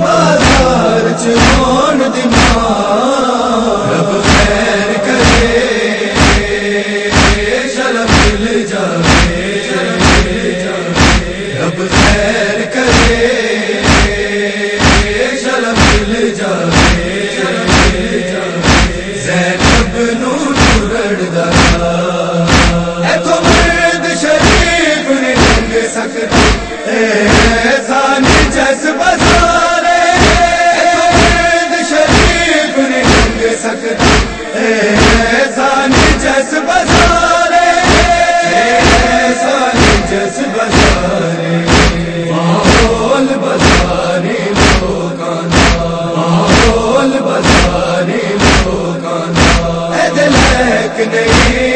بازار چون دماغ خیر کرے شرف مل جائے رب خیر کرے شرف مل جائے زینب نو ٹرڑ دا اے تو نہیں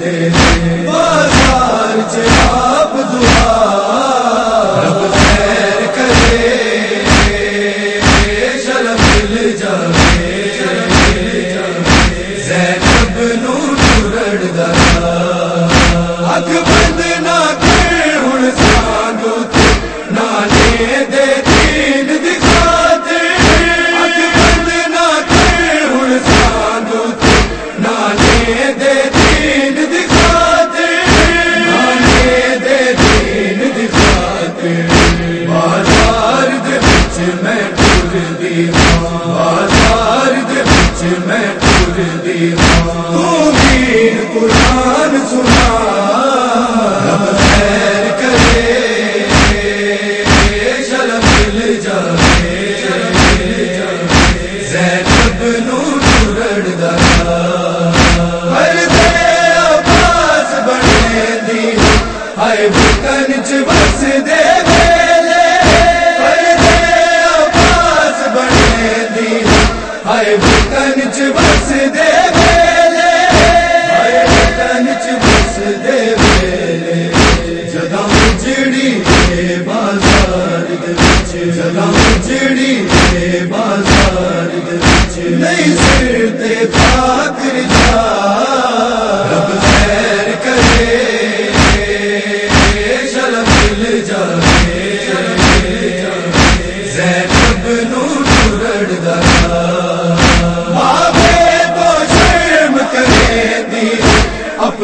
دے میں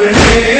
اپنے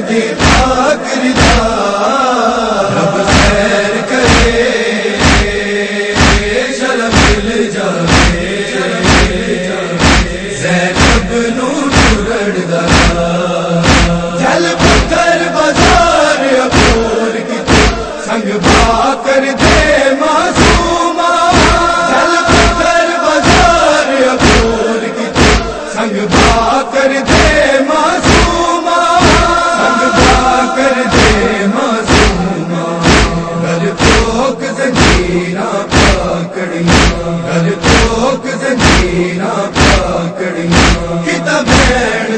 دیدار کڑیاں گل چوک زمین پاکڑیاں کتابیں